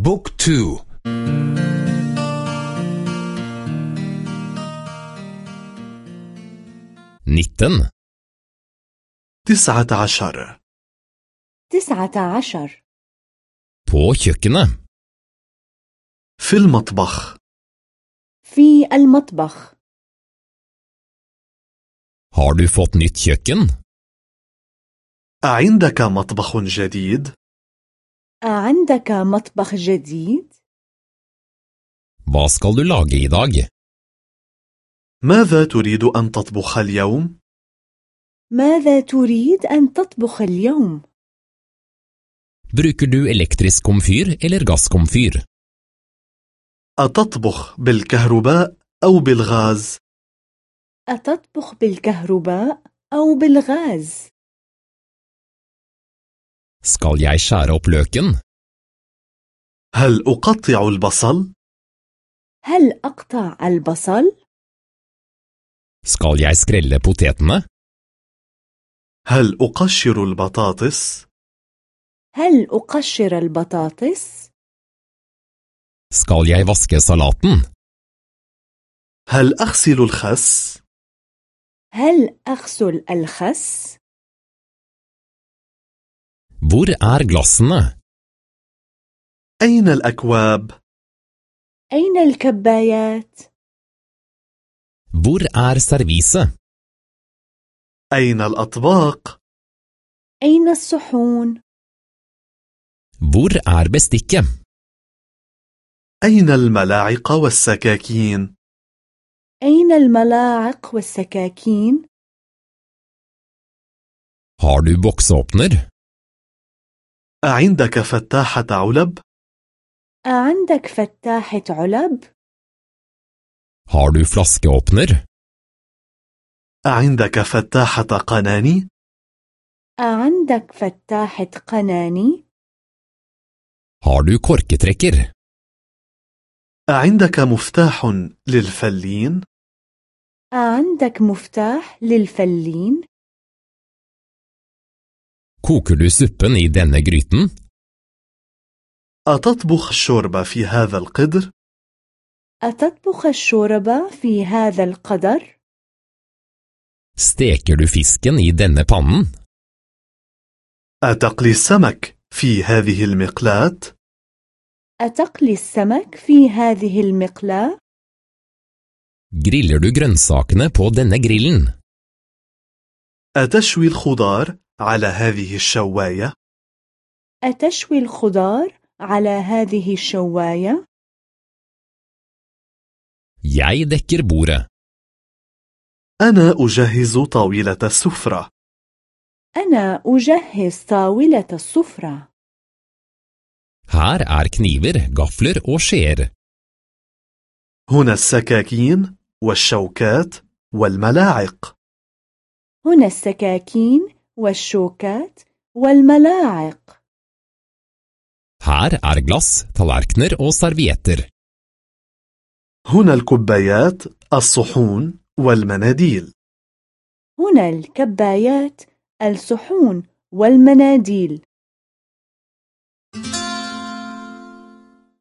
بوك تو. nitten تسعة عشر. تسعة عشر. på kjøkkenet في المطبخ. في المطبخ. Har du fått nytt kjøkken? أعندك مطبخ جديد؟ أعندك مطبخ جديد؟ Hva skal du lage i dag? ماذا تريد أن تطبخ اليوم؟ ماذا تريد أن تطبخ اليوم؟ Bruker du elektrisk komfyr eller gasskomfyr? أتطبخ بالكهرباء أو بالغاز؟ أتطبخ بالكهرباء أو بالغاز؟ Skal jeg skjære opp løken? هل أقطع البصل؟ هل أقطع البصل؟ Skal jeg skrelle potetene? هل أقشر البطاطس؟ هل أقشر البطاطس؟ Skal jeg vaske salaten? هل أغسل الخس؟ هل أغسل الخس؟ Hvor er glassene? أين الأكواب؟ أين الكبايات؟ Hvor er serviset? أين الأطباق؟ أين الصحون؟ Hvor er bestikket? أين الملاعق والسكاكين؟ أين الملاعق والسكاكين؟ Har du boksåpner? أعندك فتاحة علب؟ أعندك فتاحة علب؟ Har du flaskeåpner? أعندك فتاحة قناني؟ أعندك فتاحة قناني؟ Har du korketrekker? أعندك مفتاح للفلين؟ أعندك مفتاح للفلين؟ Koker du suppen i denne gryten? أتطبخ الشوربة في هذا القدر؟ أتطبخ الشوربة في هذا القدر؟ Steker du fisken i denne pannen? أتقلي السمك في هذه المقلاة؟ أتقلي السمك في هذه المقلاة؟ Griller du grønnsakene på denne grillen? أتشوي الخضار على هذه الشواية؟ أتشوي الخضار على هذه الشواية؟ Jeg dekker bordet. أنا أجهز طاولة السفرة. أنا أجهز طاولة السفرة. Her er kniver, gafler og skjeer. هنا السكاكين والشوكات والملاعق. هنا السكاكين والشوكات والملاعق. Her er glass, tallerkener og servietter. هنا الكبايات، الصحون والمناديل. هنا الكبايات، الصحون والمناديل.